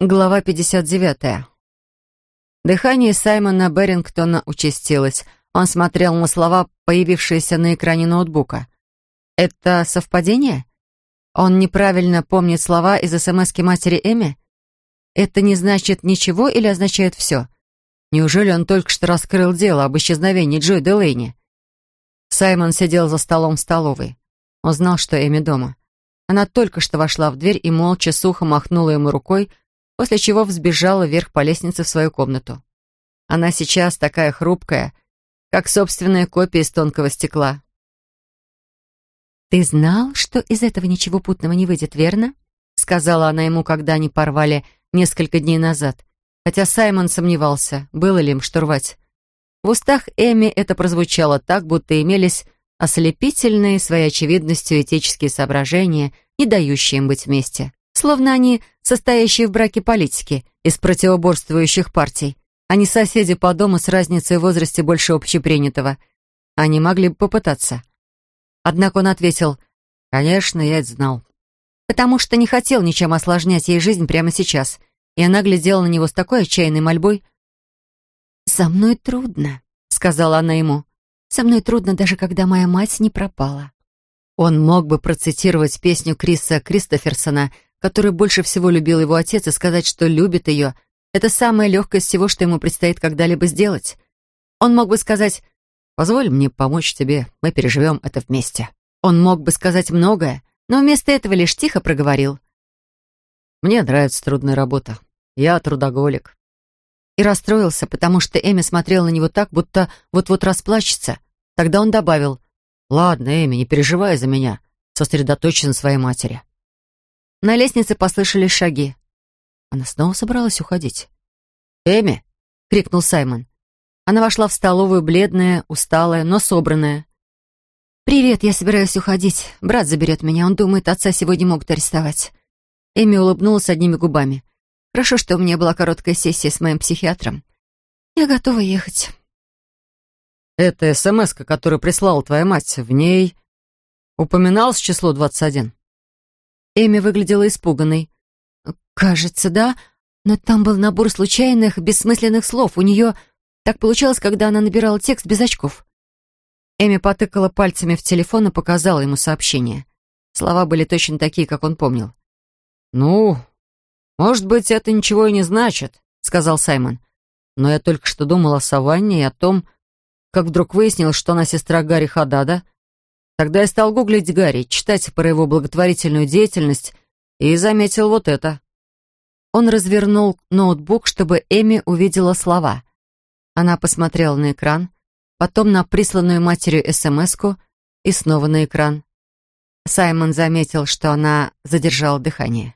Глава 59. Дыхание Саймона Берингтона участилось. Он смотрел на слова, появившиеся на экране ноутбука. Это совпадение? Он неправильно помнит слова из СМСки матери Эми? Это не значит ничего или означает все? Неужели он только что раскрыл дело об исчезновении Джой Делейни? Саймон сидел за столом в столовой. Он знал, что Эми дома. Она только что вошла в дверь и молча сухо махнула ему рукой, после чего взбежала вверх по лестнице в свою комнату. Она сейчас такая хрупкая, как собственная копия из тонкого стекла. «Ты знал, что из этого ничего путного не выйдет, верно?» сказала она ему, когда они порвали несколько дней назад, хотя Саймон сомневался, было ли им что рвать. В устах Эми это прозвучало так, будто имелись ослепительные своей очевидностью этические соображения, не дающие им быть вместе словно они состоящие в браке политики из противоборствующих партий, а не соседи по дому с разницей в возрасте больше общепринятого. Они могли бы попытаться. Однако он ответил, «Конечно, я это знал». Потому что не хотел ничем осложнять ей жизнь прямо сейчас, и она глядела на него с такой отчаянной мольбой. «Со мной трудно», — сказала она ему. «Со мной трудно, даже когда моя мать не пропала». Он мог бы процитировать песню Криса Кристоферсона — которую больше всего любил его отец, и сказать, что любит ее, это самое легкое из всего, что ему предстоит когда-либо сделать. Он мог бы сказать «Позволь мне помочь тебе, мы переживем это вместе». Он мог бы сказать многое, но вместо этого лишь тихо проговорил. «Мне нравится трудная работа. Я трудоголик». И расстроился, потому что Эми смотрела на него так, будто вот-вот расплачется. Тогда он добавил, «Ладно, Эми, не переживай за меня. Сосредоточься на своей матери». На лестнице послышались шаги. Она снова собралась уходить. «Эми!» — крикнул Саймон. Она вошла в столовую, бледная, усталая, но собранная. «Привет, я собираюсь уходить. Брат заберет меня. Он думает, отца сегодня могут арестовать». Эми улыбнулась одними губами. «Хорошо, что у меня была короткая сессия с моим психиатром. Я готова ехать». «Это смс которую прислала твоя мать, в ней упоминалось число двадцать один?» Эми выглядела испуганной. «Кажется, да, но там был набор случайных, бессмысленных слов. У нее так получалось, когда она набирала текст без очков». Эми потыкала пальцами в телефон и показала ему сообщение. Слова были точно такие, как он помнил. «Ну, может быть, это ничего и не значит», — сказал Саймон. «Но я только что думал о Саванне и о том, как вдруг выяснил, что она сестра Гарри Хадада, Тогда я стал гуглить Гарри, читать про его благотворительную деятельность и заметил вот это. Он развернул ноутбук, чтобы Эми увидела слова. Она посмотрела на экран, потом на присланную матерью смс и снова на экран. Саймон заметил, что она задержала дыхание.